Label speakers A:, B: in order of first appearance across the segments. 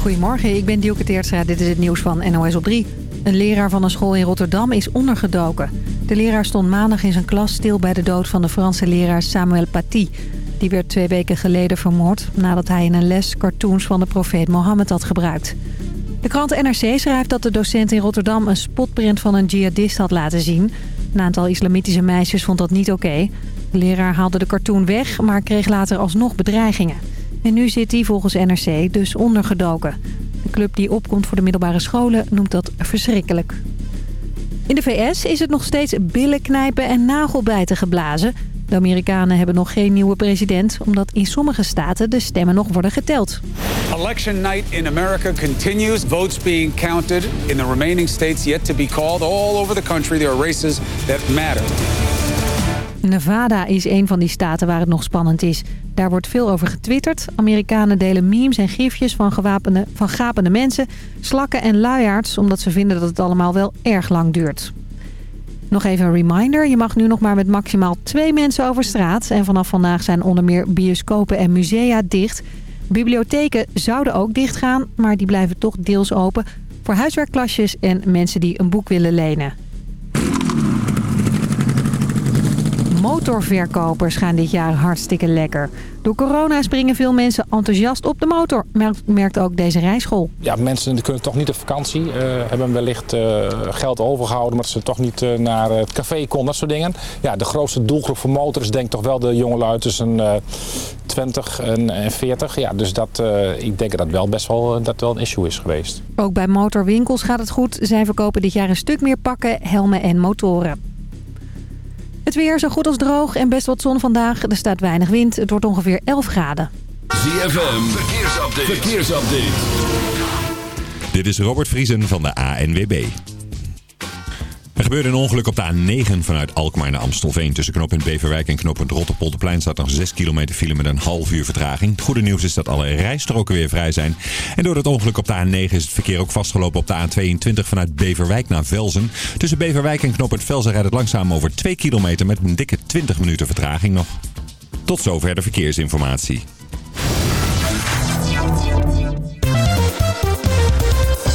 A: Goedemorgen, ik ben Dielke Teertstra. Dit is het nieuws van NOS op 3. Een leraar van een school in Rotterdam is ondergedoken. De leraar stond maandag in zijn klas stil bij de dood van de Franse leraar Samuel Paty. Die werd twee weken geleden vermoord nadat hij in een les cartoons van de profeet Mohammed had gebruikt. De krant NRC schrijft dat de docent in Rotterdam een spotprint van een jihadist had laten zien. Een aantal islamitische meisjes vond dat niet oké. De leraar haalde de cartoon weg, maar kreeg later alsnog bedreigingen. En nu zit hij volgens NRC dus ondergedoken. De club die opkomt voor de middelbare scholen noemt dat verschrikkelijk. In de VS is het nog steeds billen knijpen en nagelbijten geblazen. De Amerikanen hebben nog geen nieuwe president... omdat in sommige staten de stemmen nog worden geteld.
B: Election night in America continues. Votes being counted in the remaining states yet to be called. All over the country there are races that matter.
A: Nevada is een van die staten waar het nog spannend is. Daar wordt veel over getwitterd. Amerikanen delen memes en gifjes van, gewapende, van gapende mensen, slakken en luiaards... omdat ze vinden dat het allemaal wel erg lang duurt. Nog even een reminder. Je mag nu nog maar met maximaal twee mensen over straat. En vanaf vandaag zijn onder meer bioscopen en musea dicht. Bibliotheken zouden ook dichtgaan, maar die blijven toch deels open... voor huiswerkklasjes en mensen die een boek willen lenen. Motorverkopers gaan dit jaar hartstikke lekker. Door corona springen veel mensen enthousiast op de motor, merkt ook deze rijschool.
C: Ja, mensen kunnen toch niet op vakantie, uh, hebben wellicht uh, geld overgehouden... maar ze toch niet uh, naar het café kon, dat soort dingen. Ja, de grootste doelgroep voor motors is denk ik toch wel de jongelui tussen 20 en, en 40. Ja, dus dat, ik denk dat dat wel best wel, dat wel een issue is geweest.
A: Ook bij motorwinkels gaat het goed. Zij verkopen dit jaar een stuk meer pakken, helmen en motoren. Het weer zo goed als droog en best wat zon vandaag. Er staat weinig wind. Het wordt ongeveer 11 graden.
D: ZFM, verkeersupdate. verkeersupdate.
E: Dit is Robert Vriesen van de ANWB. Er gebeurde een ongeluk op de A9 vanuit Alkmaar naar Amstelveen. Tussen knooppunt Beverwijk en knooppunt Rotterpolderplein staat nog 6 kilometer file met een half uur vertraging. Het goede nieuws is dat alle rijstroken weer vrij zijn. En door dat ongeluk op de A9 is het verkeer ook vastgelopen op de A22 vanuit Beverwijk naar Velzen. Tussen Beverwijk en knooppunt Velzen rijdt het langzaam over 2 kilometer met een dikke 20 minuten vertraging nog. Tot zover de verkeersinformatie.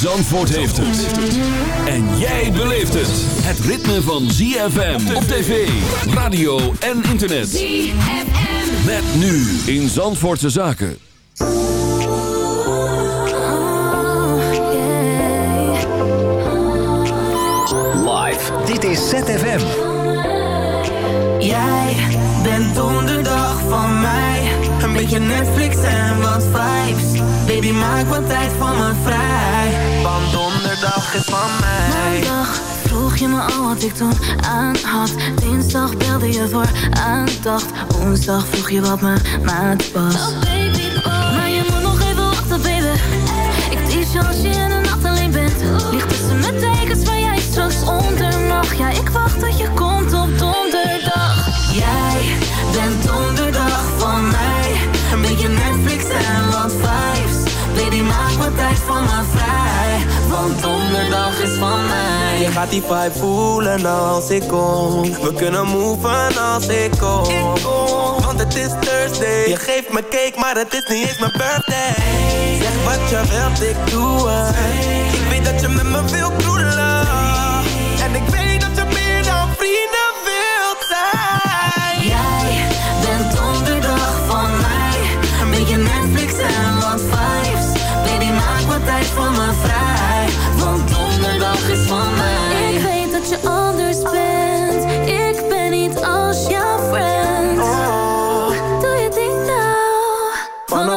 D: Zandvoort heeft het. En jij beleeft het. Het ritme van ZFM op tv, radio en internet. ZFM. Met nu in Zandvoortse Zaken.
F: Live, dit is ZFM.
G: Jij bent donderdag van mij. Een beetje Netflix en wat vibes. Baby, maak wat tijd van me vrij. Want donderdag is van mij.
H: Maandag vroeg je me al wat ik toen aan had. Dinsdag belde je voor aandacht. Woensdag vroeg je wat mijn maat was. Oh baby, oh. Maar je moet nog even wachten, baby. Ik tease je als je in de nacht alleen bent. Ligt tussen mijn tekens
I: die vibe voelen als ik kom. We kunnen moven als ik kom. Want het is Thursday. Je geeft me cake, maar het is niet eens mijn birthday. Zeg wat je wilt, ik doe het. Ik weet dat je met me wil kroelen. En ik weet dat je meer dan vrienden wilt zijn.
G: Jij bent donderdag van mij. Een beetje Netflix en wat vibes. Baby, maak wat tijd voor me vrij.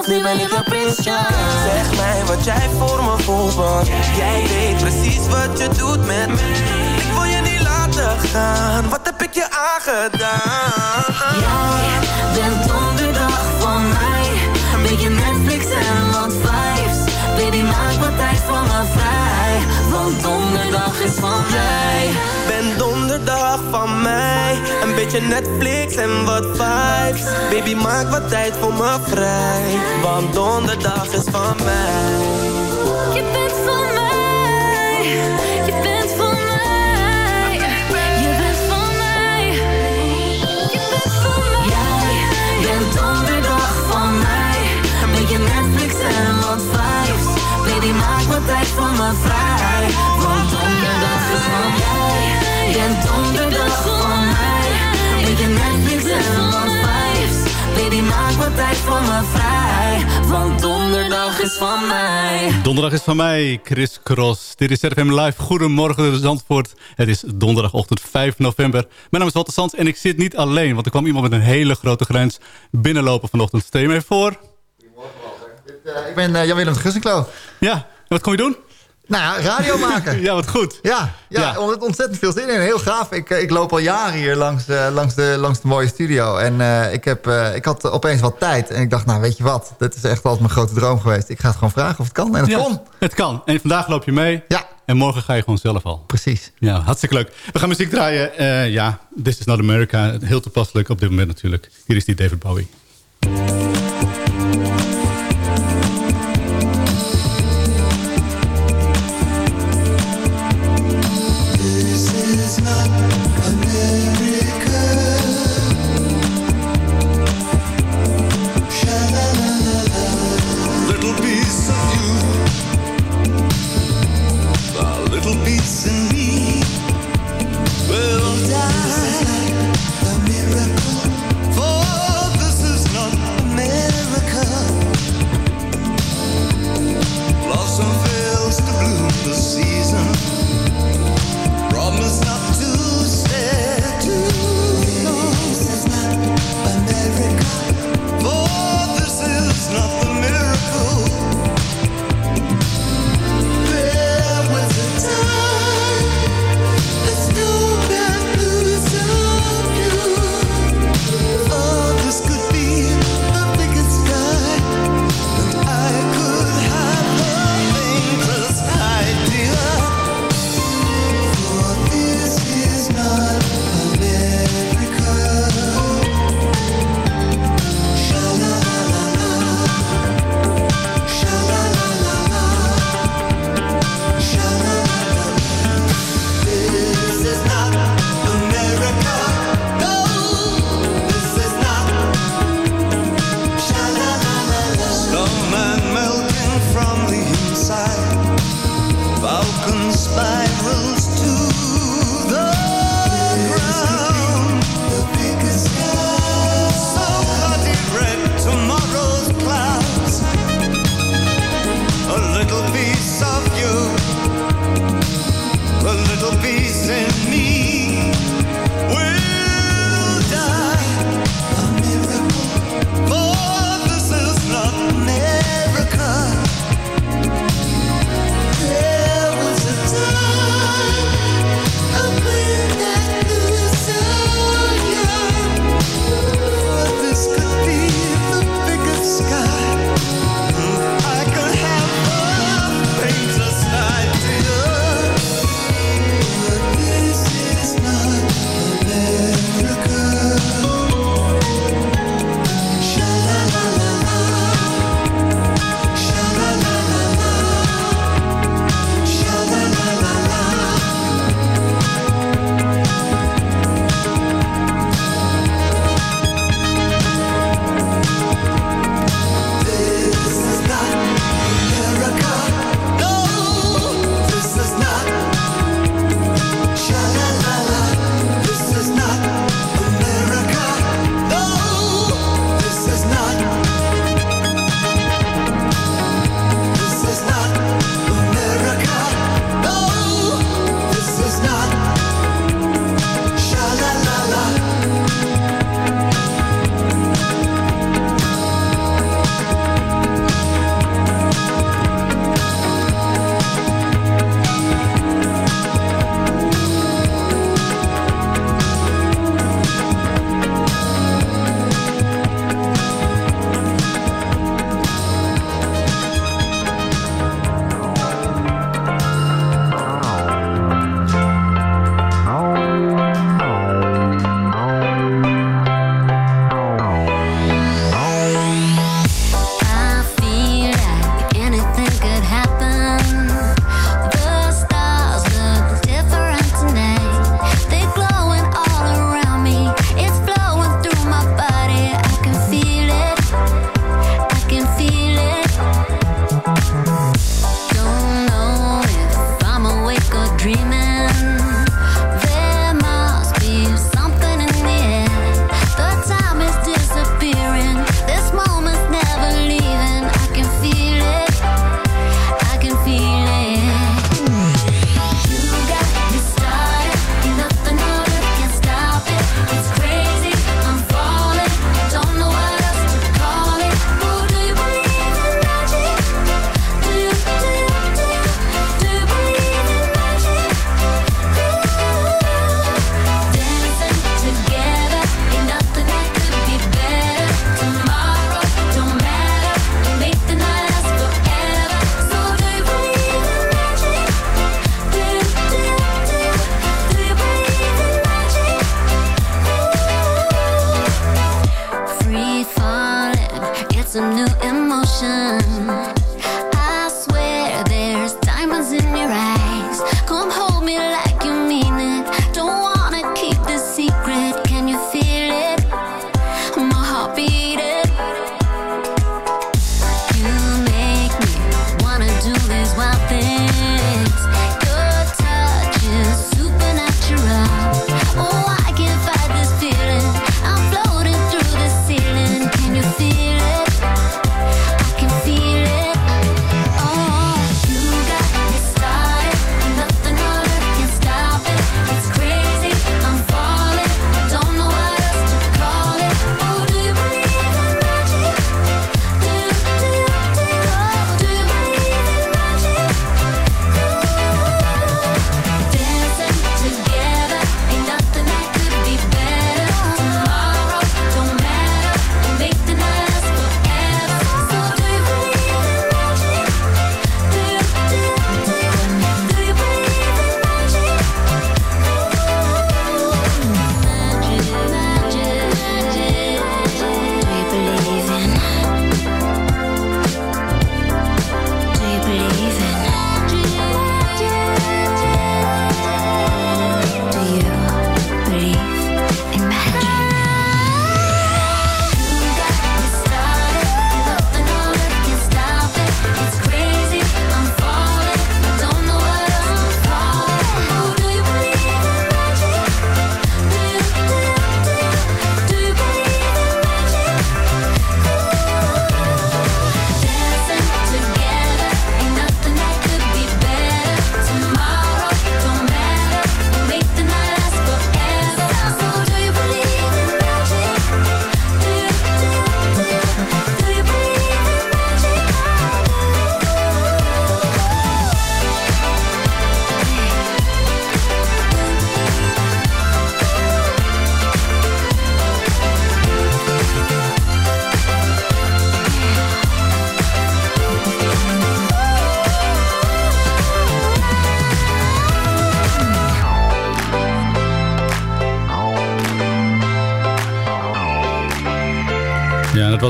G: Nu ben ik een prinsje.
I: Zeg mij wat jij voor me voelt, want jij weet precies wat je doet met me. Ik wil je niet laten gaan, wat heb ik je aangedaan?
G: Jij bent donderdag van mij. Een beetje Netflix en wat vibes. Baby, maak Want donderdag is van mij.
I: Ben donderdag van mij. Een beetje Netflix en wat vibes. Baby, maak wat tijd voor me vrij. Want donderdag is van mij.
H: Je bent van mij.
G: Maak wat tijd voor me vrij. Want donderdag is van jij. Bent donderdag van mij. Een beetje Netflix en wat vibes. Baby, maak wat tijd voor me vrij. Want donderdag is van mij.
J: Donderdag is van mij, Chris Cross. Dit is RFM Live. Goedemorgen, Zandvoort. Het is donderdagochtend 5 november. Mijn naam is Walter Sands en ik zit niet alleen... want er kwam iemand met een hele grote grens binnenlopen vanochtend. Stel je me even voor.
K: Ik ben uh, Jan-Willem Gussenklo.
J: Ja, wat kom je doen?
K: Nou ja, radio maken.
J: ja, wat goed.
K: Ja, ja, ontzettend veel zin in. Heel gaaf. Ik, eh, ik loop al jaren hier langs, eh, langs, de, langs de mooie studio. En eh, ik, heb, ik had opeens wat tijd. En ik dacht, nou weet je wat, dit is echt altijd mijn grote droom geweest. Ik ga het gewoon vragen of het kan. En het
J: Ja,
K: kon.
J: Het kan. En vandaag loop je mee.
K: Ja.
J: En morgen ga je gewoon zelf al.
K: Precies.
J: Ja, hartstikke leuk. We gaan muziek draaien. Ja, This is not America. Heel toepasselijk op dit moment natuurlijk. Hier is die David Bowie.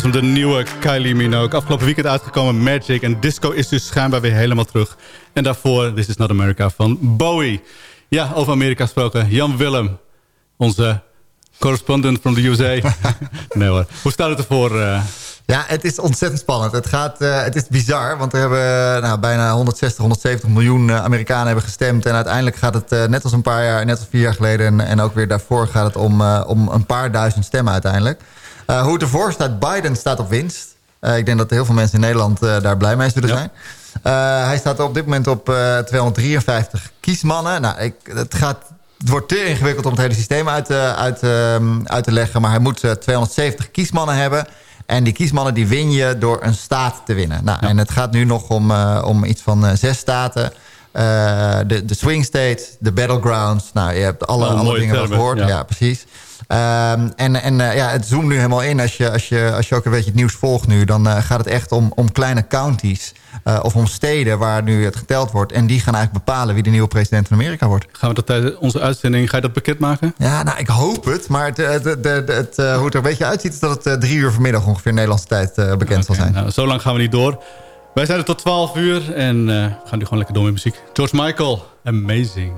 L: Was hem de nieuwe Kylie Minogue. Afgelopen weekend uitgekomen Magic. En disco is dus schijnbaar weer helemaal terug. En daarvoor This Is Not America van Bowie. Ja, over Amerika gesproken. Jan Willem, onze correspondent from the USA. nee hoor. Hoe staat het ervoor? eh?
K: Ja, het is ontzettend spannend. Het, gaat, eh, het is bizar, want er hebben nou, bijna 160, 170 miljoen eh, Amerikanen hebben gestemd. En uiteindelijk gaat het, eh, net als een paar jaar, net als vier jaar geleden... en, en ook weer daarvoor gaat het om, eh, om een paar duizend stemmen uiteindelijk. Eh, hoe het ervoor staat, Biden staat op winst. Eh, ik denk dat heel veel mensen in Nederland eh, daar blij mee zullen zijn. Eh, hij staat op dit moment op eh, 253 kiesmannen. Nou, ik, het, gaat, het wordt te ingewikkeld om het hele systeem uit, te- uit, ehm, uit te leggen. Maar hij moet eh, 270 kiesmannen hebben. En die kiesmannen die win je door een staat te winnen. Nou, En het gaat nu nog om, om iets van zes staten. De, de swing states, de battlegrounds. Nou, je hebt alle,
L: Wel
K: alle dingen wel gehoord.
L: ja.
K: Ja, precies. Ehm, en en eh, ja, het zoomt nu helemaal in. Als je, als je, als je ook een beetje het nieuws volgt nu... dan eh, gaat het echt om, om kleine counties... eh, of om steden waar nu het geteld wordt. En die gaan eigenlijk bepalen wie de nieuwe president van Amerika wordt.
L: Gaan we dat tijdens onze uitzending, ga je dat bekendmaken?
K: Ja, nou, ik hoop het. Maar het, het, het, hoe het er een beetje uitziet... is dat het drie uur vanmiddag ongeveer Nederlandse tijd bekend zal zijn.
L: Nou, zo lang gaan we niet door. Wij zijn er tot 12 uur en gaan nu gewoon lekker door met muziek. George Michael, amazing.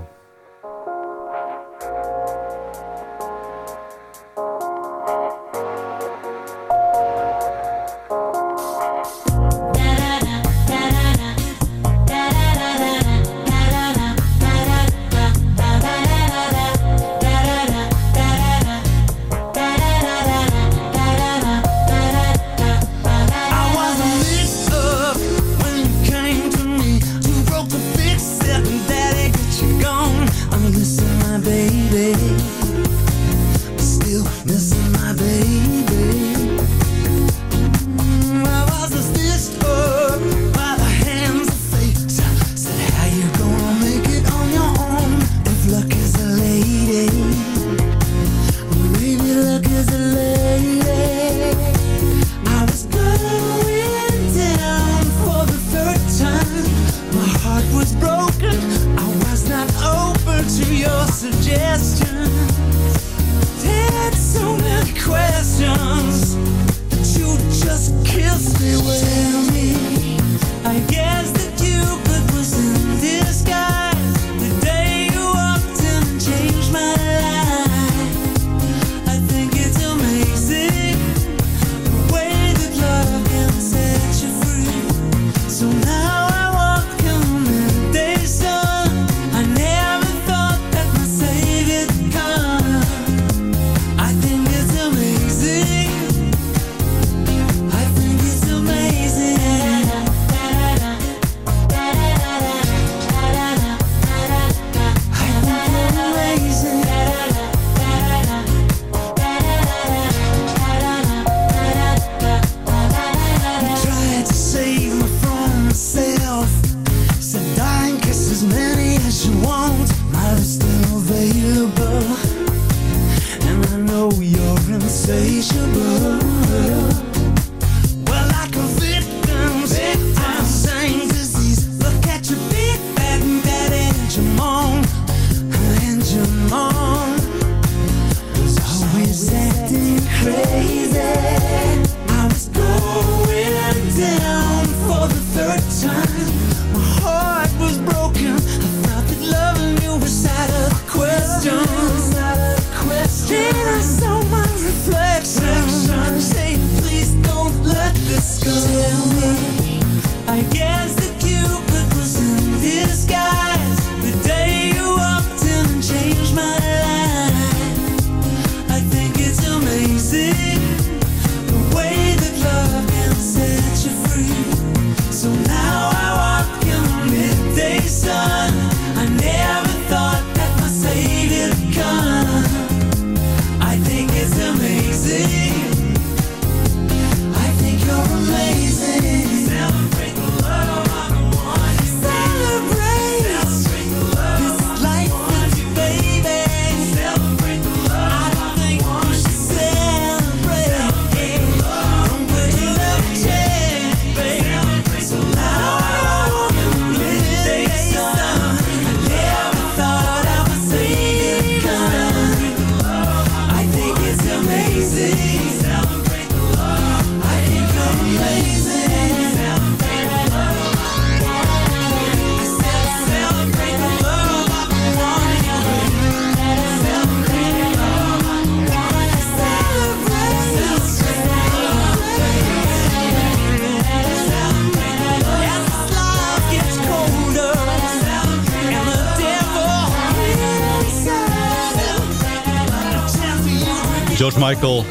J: Michael.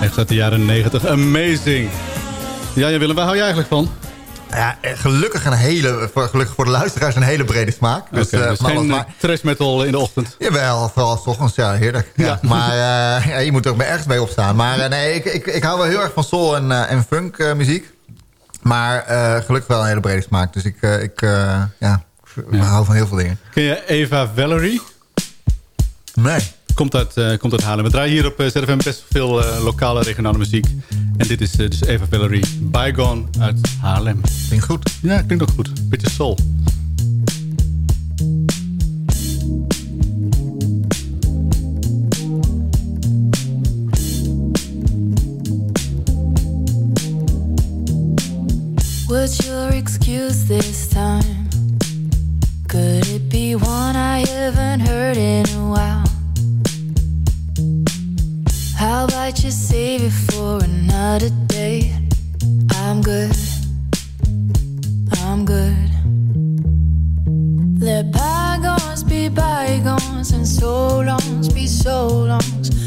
J: Echt uit de jaren 90. Amazing. Ja, Willem, waar hou je eigenlijk van?
K: Ja, eh, gelukkig, een hele, gelukkig voor de luisteraars een hele brede smaak. Dus, eh,
J: dus
K: okay,
J: eh,
K: maar
J: trash metal in de ochtend?
K: Jawel, vooral s ochtends, ja, heerlijk. Ja. Maar ja, je moet er ook bij ergens mee opstaan. Maar nee, ik, ik, ik hou wel heel erg van soul en, en funk muziek. Maar gelukkig wel een hele brede smaak. Dus ik, ik, ja, ik hou van heel veel dingen.
J: Ken je Eva Valerie?
K: Nee
J: komt uit, eh, komt uit Haarlem. We draaien hier op eh, ZFM best veel eh, lokale regionale muziek. En dit is dus Eva Valerie Bygone uit Haarlem.
K: Klinkt goed.
J: Ja, klinkt ook goed. Beetje soul.
H: What's your excuse this time? Could it be one I haven't heard in a while? I'll about you save it for another day? I'm good, I'm good. Let bygones be bygones and so longs be so longs.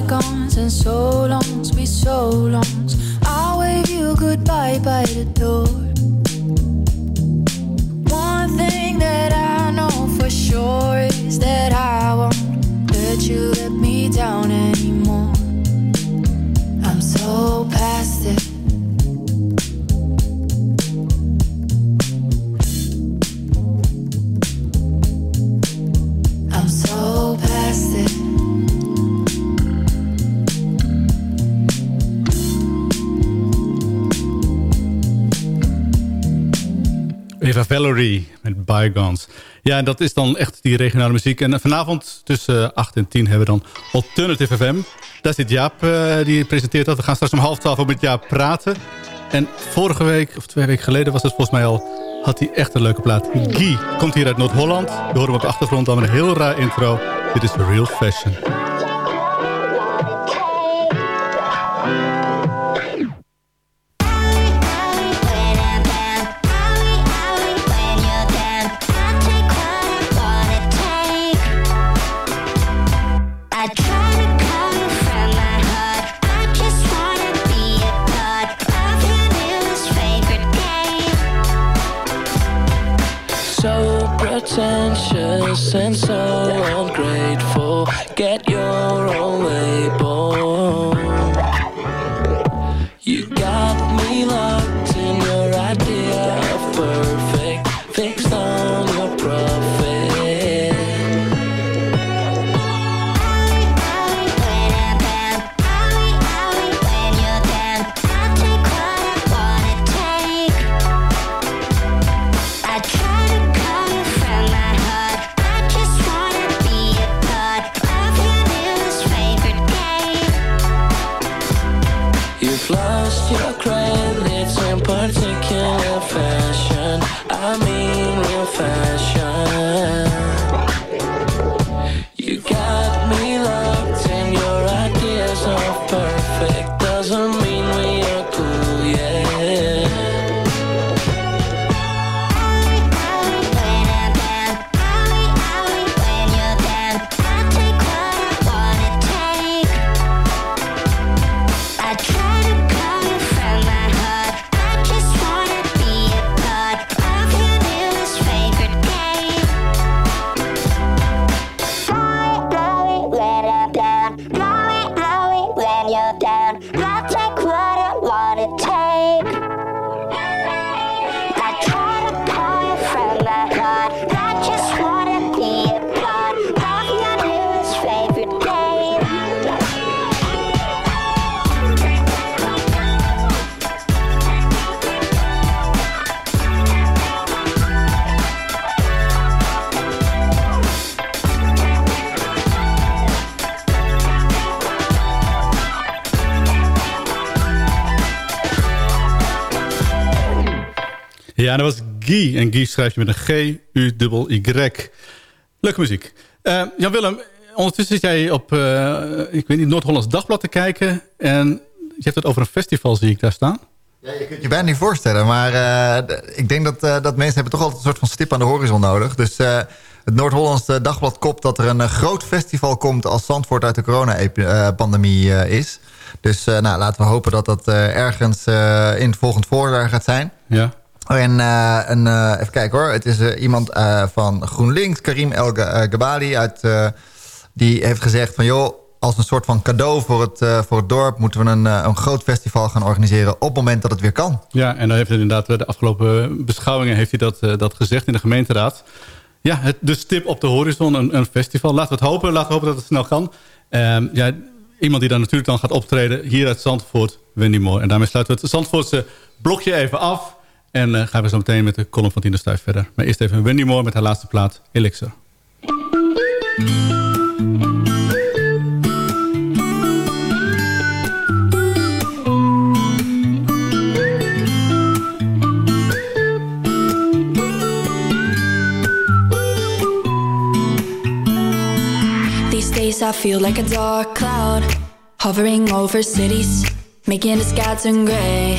H: Bygones and so longs be so longs. I'll wave you goodbye by the door.
J: Valerie met Bygones. Ja, en dat is dan echt die regionale muziek. En vanavond tussen 8 en 10 hebben we dan Alternative FM. Daar zit Jaap, eh, die presenteert dat. We gaan straks om half twaalf met Jaap praten. En vorige week, of twee weken geleden was het volgens mij al... had hij echt een leuke plaat. Guy komt hier uit Noord-Holland. We horen hem op de achtergrond dan een heel raar intro. Dit is Real Fashion.
M: And so ungrateful. Get your own label.
J: Guy. En Guy schrijf je met een G-U-Y. Leuke muziek. Eh, Jan-Willem, ondertussen zit jij op, eh, ik weet niet, Noord-Hollands Dagblad te kijken. En je hebt het over een festival, zie ik daar staan.
K: Ja, je kunt je bijna niet voorstellen. Maar eh, ik denk dat, dat mensen hebben toch altijd een soort van stip aan de horizon nodig. Dus het Noord-Hollands Dagblad kopt dat er een groot festival komt... als Zandvoort uit de corona-pandemie is. Dus nou, laten we hopen dat dat ergens in het volgend voorjaar gaat zijn.
J: Ja.
K: En eh, eh, even kijken hoor. Het is eh, iemand van GroenLinks, Karim El Ga- Gabali... Uit, die heeft gezegd van... joh, als een soort van cadeau voor het, voor het dorp... moeten we een, een groot festival gaan organiseren... op het moment dat het weer kan.
J: Ja, en dan heeft inderdaad de afgelopen beschouwingen heeft hij dat, dat gezegd in de gemeenteraad. Ja, het, de stip op de horizon, een, een festival. Laten we het hopen, laten we hopen dat het snel kan. Ehm, ja, iemand die dan natuurlijk dan gaat optreden hier uit Zandvoort, Wendy Moore. En daarmee sluiten we het Zandvoortse blokje even af. En eh, gaan we zo meteen met de column van Tina Stuyf verder. Maar eerst even Wendy Moore met haar laatste plaat, Elixir.
H: These days I feel like a dark cloud hovering over cities, making the sky turn gray.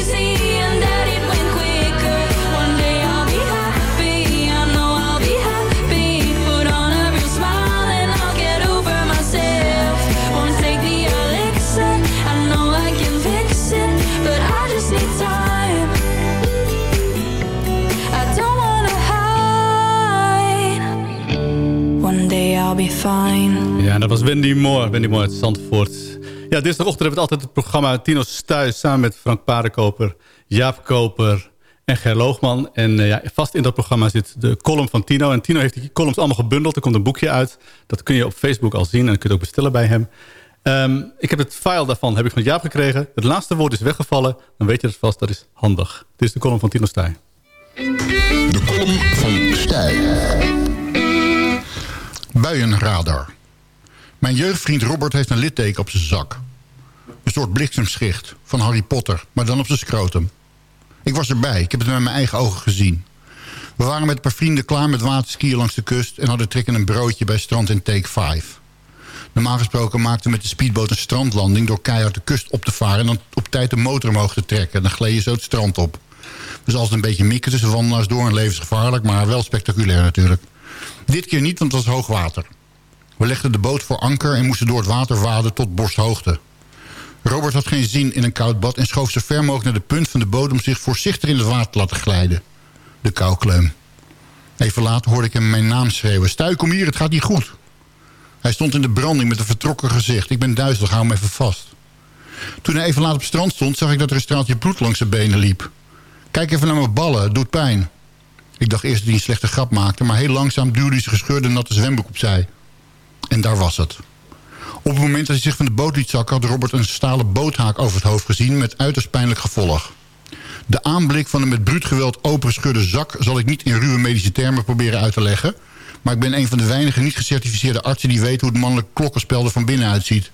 H: be fine.
J: Ja, dat was Wendy Moore. Wendy Moore uit Zandvoort. Ja, dinsdagochtend hebben we altijd het programma Tino's Thuis... samen met Frank Paardenkoper, Jaap Koper en Ger Loogman. En eh, ja, vast in dat programma zit de column van Tino. En Tino heeft die columns allemaal gebundeld. Er komt een boekje uit. Dat kun je op Facebook al zien en dat kun je ook bestellen bij hem. Ehm, ik heb het file daarvan heb ik van Jaap gekregen. Het laatste woord is weggevallen. Dan weet je het vast, dat is handig. Dit is de column van Tino Stij.
N: De column van Stijl. Buienradar. Mijn jeugdvriend Robert heeft een litteken op zijn zak. Een soort bliksemschicht van Harry Potter, maar dan op zijn scrotum. Ik was erbij, ik heb het met mijn eigen ogen gezien. We waren met een paar vrienden klaar met waterskiën langs de kust... en hadden trekken een broodje bij strand in Take 5. Normaal gesproken maakten we met de speedboot een strandlanding... door keihard de kust op te varen en dan op tijd de motor omhoog te trekken. Dan gleed je zo het strand op. Dus altijd een beetje mikken tussen wandelaars door en levensgevaarlijk... maar wel spectaculair natuurlijk. Dit keer niet, want het was hoog water. We legden de boot voor anker en moesten door het water waden tot borsthoogte. Robert had geen zin in een koud bad en schoof zo ver mogelijk naar de punt van de bodem... zich voorzichtig in het water te laten glijden. De koukleum. Even later hoorde ik hem mijn naam schreeuwen. Stuy, kom hier, het gaat niet goed. Hij stond in de branding met een vertrokken gezicht. Ik ben duizelig, hou hem even vast. Toen hij even laat op het strand stond... zag ik dat er een straaltje bloed langs zijn benen liep. Kijk even naar mijn ballen, het doet pijn. Ik dacht eerst dat hij een slechte grap maakte... maar heel langzaam duwde hij zijn gescheurde natte zwembroek opzij. En daar was het. Op het moment dat hij zich van de boot liet zakken... had Robert een stalen boothaak over het hoofd gezien... met uiterst pijnlijk gevolg. De aanblik van een met bruut geweld opengescheurde zak... zal ik niet in ruwe medische termen proberen uit te leggen... maar ik ben een van de weinige niet gecertificeerde artsen... die weet hoe het mannelijk klokkenspel er van binnen uitziet.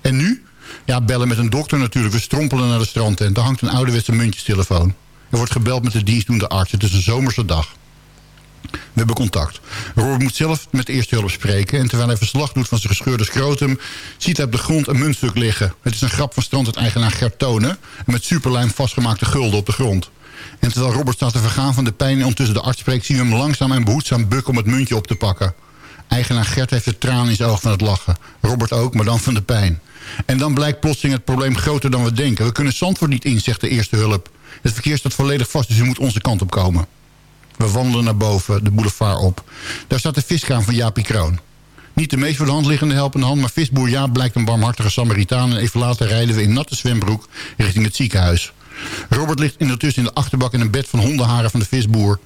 N: En nu? Ja, bellen met een dokter natuurlijk. We strompelen naar de strandtent. Daar hangt een ouderwetse muntjestelefoon. Er wordt gebeld met de dienstdoende arts. Het is een zomerse dag. We hebben contact. Robert moet zelf met de eerste hulp spreken... en terwijl hij verslag doet van zijn gescheurde scrotum... ziet hij op de grond een muntstuk liggen. Het is een grap van strandeigenaar Gert Tonen... met superlijm vastgemaakte gulden op de grond. En terwijl Robert staat te vergaan van de pijn... en ondertussen de arts spreekt... zien we hem langzaam en behoedzaam bukken om het muntje op te pakken. Eigenaar Gert heeft de traan in zijn oog van het lachen. Robert ook, maar dan van de pijn. En dan blijkt plotseling het probleem groter dan we denken. We kunnen Zandvoort niet in, zegt de eerste hulp. Het verkeer staat volledig vast, dus u moet onze kant op komen. We wandelen naar boven, de boulevard op. Daar staat de viskraam van Jaapie Kroon. Niet de meest voor de hand liggende helpende hand... maar visboer Jaap blijkt een barmhartige Samaritaan... en even later rijden we in natte zwembroek richting het ziekenhuis. Robert ligt ondertussen in de achterbak in een bed van hondenharen van de visboer.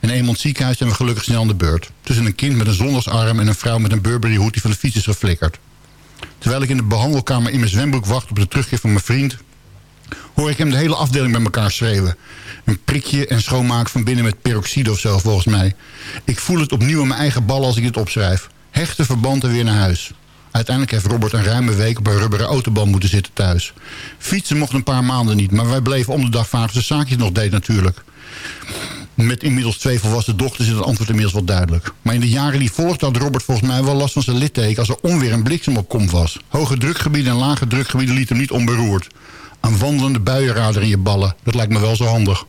N: En eenmaal het ziekenhuis zijn we gelukkig snel aan de beurt. Tussen een kind met een zondagsarm en een vrouw met een Burberry-hoed... die van de fiets is geflikkerd. Terwijl ik in de behandelkamer in mijn zwembroek wacht op de terugkeer van mijn vriend... hoor ik hem de hele afdeling bij elkaar schreeuwen. Een prikje en schoonmaken van binnen met peroxide of zo, volgens mij. Ik voel het opnieuw in mijn eigen bal als ik dit opschrijf. Hechte verband en weer naar huis. Uiteindelijk heeft Robert een ruime week op een rubberen autoband moeten zitten thuis. Fietsen mocht een paar maanden niet, maar wij bleven om de dag vader zijn zaakjes nog deed natuurlijk. Met inmiddels twee volwassen dochters is het antwoord inmiddels wel duidelijk. Maar in de jaren die volgden had Robert volgens mij wel last van zijn litteken... als er onweer en bliksem op komst was. Hoge drukgebieden en lage drukgebieden lieten hem niet onberoerd. Een wandelende buienradar in je ballen, dat lijkt me wel zo handig.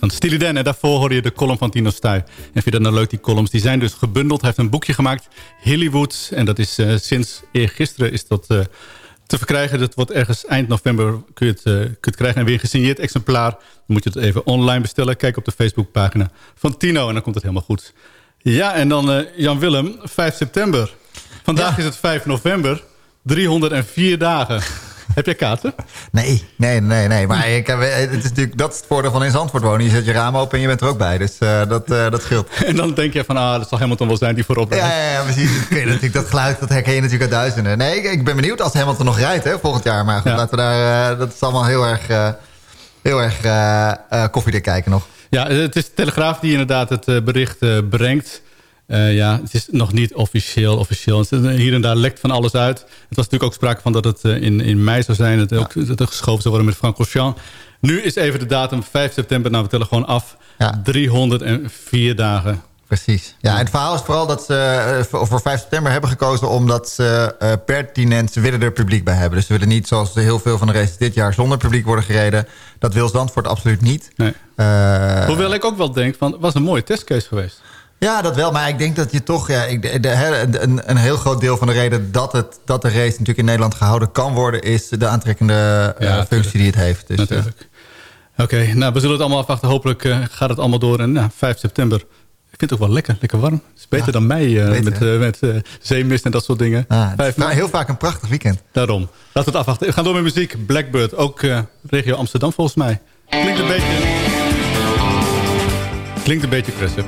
J: Van Stilly Dan en daarvoor hoorde je de column van Tino Stuy. En vind je dat nou leuk, die columns? Die zijn dus gebundeld. Hij heeft een boekje gemaakt, Hollywood. En dat is uh, sinds eergisteren is dat eh, te verkrijgen. Dat wordt ergens eind november kun je het, eh, kunt krijgen. En weer een gesigneerd exemplaar. Dan moet je het even online bestellen. Kijk op de Facebookpagina van Tino en dan komt het helemaal goed. Ja, en dan Jan-Willem, 5 september. Vandaag is het 5 november. 304 dagen. Heb jij kaarten?
K: Nee, nee, nee, nee. Maar ik heb, het is natuurlijk, dat is het voordeel van in Zandvoort wonen. Je zet je raam open en je bent er ook bij. Dus eh, dat, eh, dat scheelt.
J: En dan denk je van, ah, dat zal Hamilton wel zijn die voorop rijdt.
K: Ja, ja, ja, precies. Dat, natuurlijk, dat geluid dat herken je natuurlijk uit duizenden. Nee, ik, ik ben benieuwd als Hamilton nog rijdt hè, volgend jaar. Maar goed, laten we daar... eh, dat is allemaal heel erg, eh, heel erg eh, eh, koffiedik kijken nog.
J: Ja, het is de Telegraaf die inderdaad het eh, bericht eh, brengt. Eh, ja, het is nog niet officieel. officieel. Hier en daar lekt van alles uit. Het was natuurlijk ook sprake van dat het eh, in, in mei zou zijn. Dat, ook, dat er geschoven zou worden met Francorchamps. Nu is even de datum 5 september. Nou, we tellen gewoon af. 304 dagen.
K: Precies. Ja, en het verhaal is vooral dat ze eh, voor voor 5 september hebben gekozen... omdat ze pertinent, ze willen er publiek bij hebben. Dus ze willen niet, zoals heel veel van de races dit jaar... zonder publiek worden gereden. Dat wil Zandvoort absoluut niet.
J: Nee. Hoewel ik ook wel denk, van, het was een mooie testcase geweest.
K: Ja, dat wel. Maar ik denk dat je toch... Ja, ik, de, de- hè, een, een heel groot deel van de reden dat, het, dat de race natuurlijk in Nederland gehouden kan worden... is de aantrekkende eh, functie die het heeft. Dus, eh,
J: Natuurlijk. Oké, nou, we zullen het allemaal afwachten. Hopelijk eh, gaat het allemaal door. En nou, 5 september. Ik vind het ook wel lekker, lekker warm. Het is beter dan mei
K: beter,
J: met, met zeemist en dat soort dingen.
K: ah, het is
J: Vijf
K: va- heel vaak een prachtig weekend.
J: Daarom. Laten we het afwachten. We gaan door met muziek. Blackbird, ook regio Amsterdam volgens mij. Klinkt een beetje... Klinkt een beetje crescent.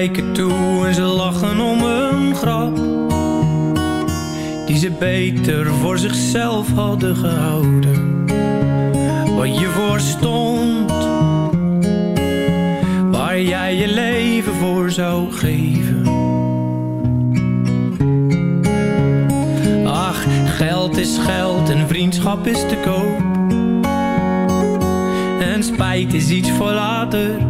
O: en ze lachen om een grap Die ze beter voor zichzelf hadden gehouden. Wat je voor stond Waar jij je leven voor zou geven. Ach, geld is geld en vriendschap is te koop. En spijt is iets voor later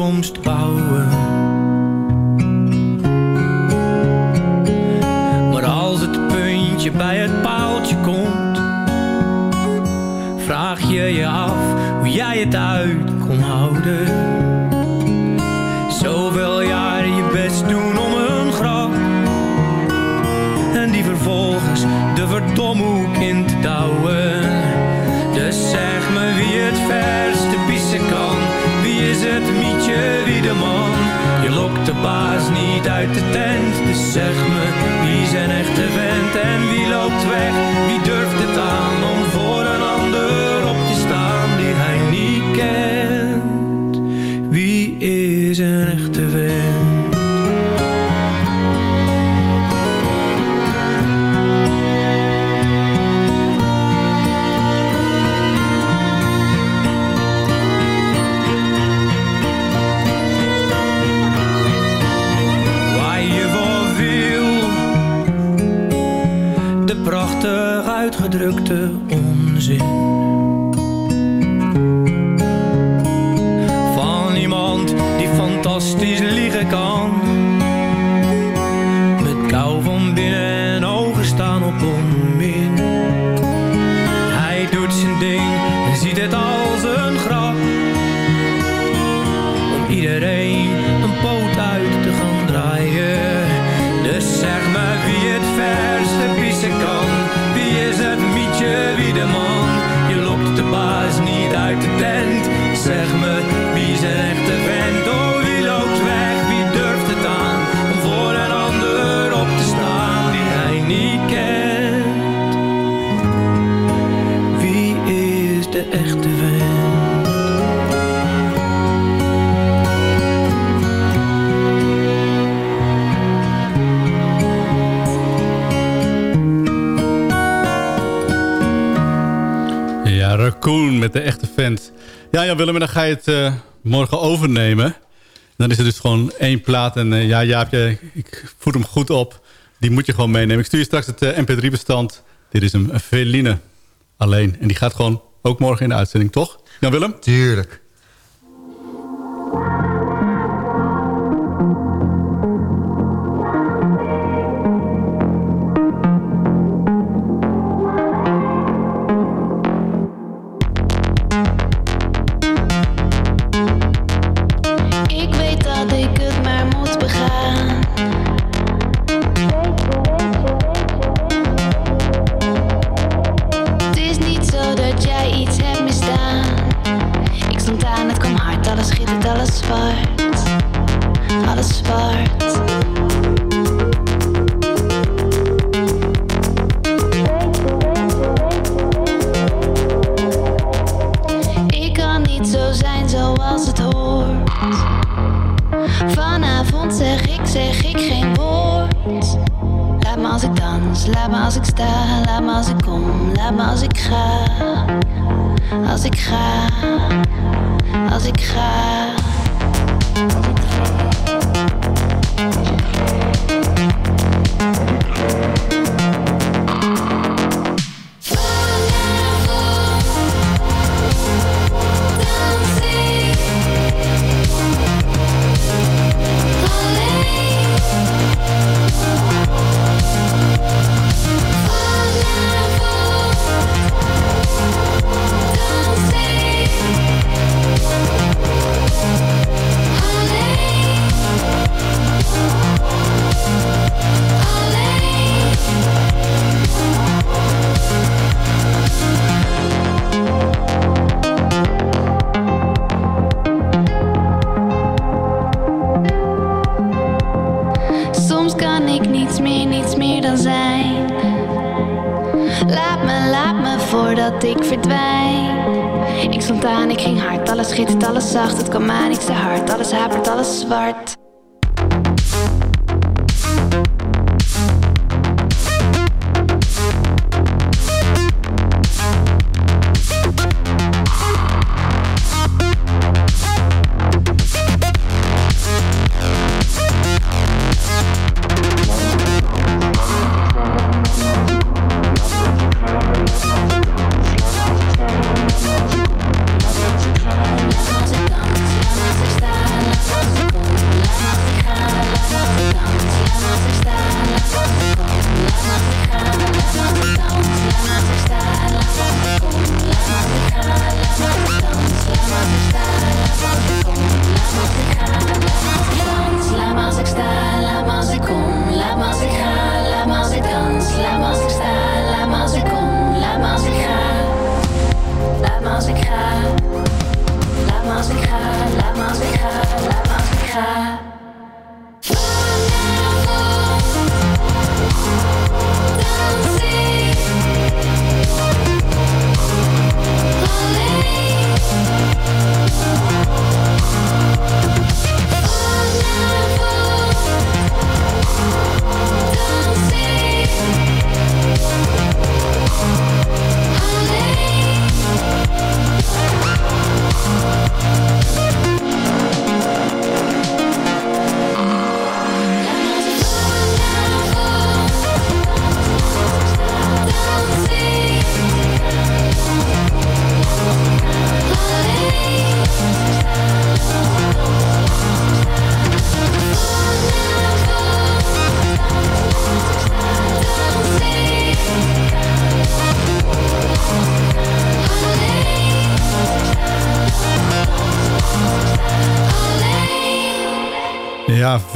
O: toekomst
J: Ja, ja, Willem, dan ga je het eh, morgen overnemen. Dan is er dus gewoon één plaat. En eh, ja, Jaapje, ik voed hem goed op. Die moet je gewoon meenemen. Ik stuur je straks het eh, mp3-bestand. Dit is een feline alleen. En die gaat gewoon ook morgen in de uitzending, toch? Jan Willem?
K: Tuurlijk.
H: ik ga, als ik ga.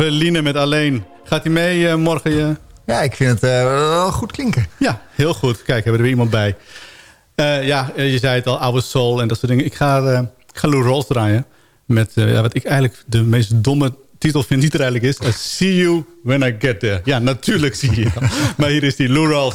J: Verline met Alleen. Gaat hij mee eh, morgen? Je...
K: Ja, ik vind het eh, wel goed klinken.
J: Ja, heel goed. Kijk, hebben we er weer iemand bij. Eh, ja, eh, je zei het al, oude soul en dat soort dingen. Ik ga, eh, ik ga Lou Rawls draaien. Met eh, ja, wat ik eigenlijk de meest domme titel vind die er eigenlijk is. I see you when I get there. Ja, natuurlijk zie je. maar hier is die Lou Rawls.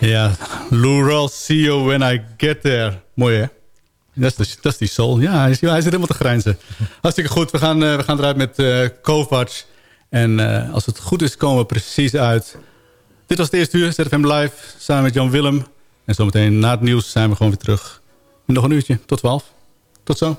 J: Ja, Lou Rawls, see you when I get there. Mooi hè? Dat is, die soul. Ja, hij, zit helemaal te grijnzen. Hartstikke goed. We gaan, eh, we gaan eruit met eh Kovacs. En eh, als het goed is, komen we precies uit. Dit was het eerste uur. ZFM Live. Samen met Jan Willem. En zometeen na het nieuws zijn we gewoon weer terug. Nog een uurtje. Tot 12. Tot zo.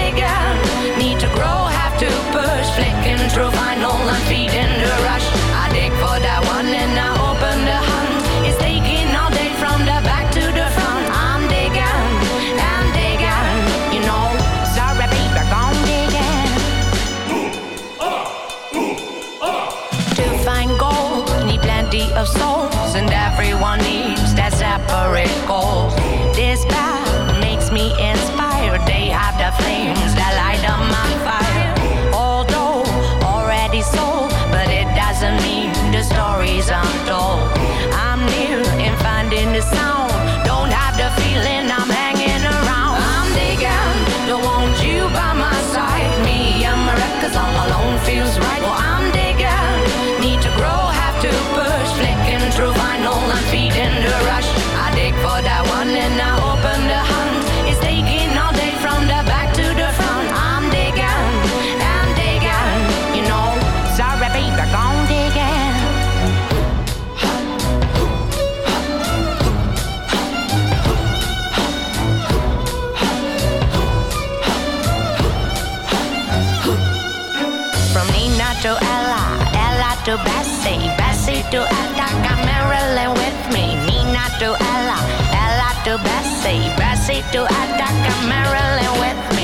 P: through vinyl and feeding the rush. I dig for that one and I open the hunt. It's taking all day from the back to the front. I'm digging, I'm digging, you know. Sorry, baby, gone digging. To find gold, need plenty of souls, and everyone needs that separate goal. Stories untold. I'm near in finding the sound. Don't have the feeling I'm hanging around. I'm digging, don't want you by my side. Me and my records all alone feels right. Well, I'm digging, to Ella, Ella to Bessie, Bessie to Attica, Marilyn with me.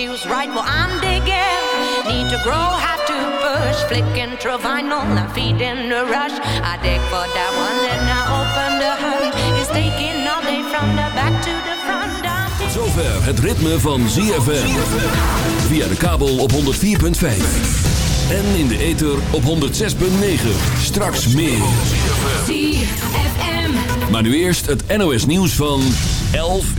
P: Feels right. Well, I'm digging, need to grow, have to push. Flicking through vinyl and feeding the rush. I dig for that one and I open the hunt. It's taking all day from the back to the front. I'm
D: Tot zover het ritme van ZFM. Via de kabel op 104.5. En in de ether op 106.9. Straks meer.
Q: ZFM.
D: Maar nu eerst het NOS nieuws van 11 uur.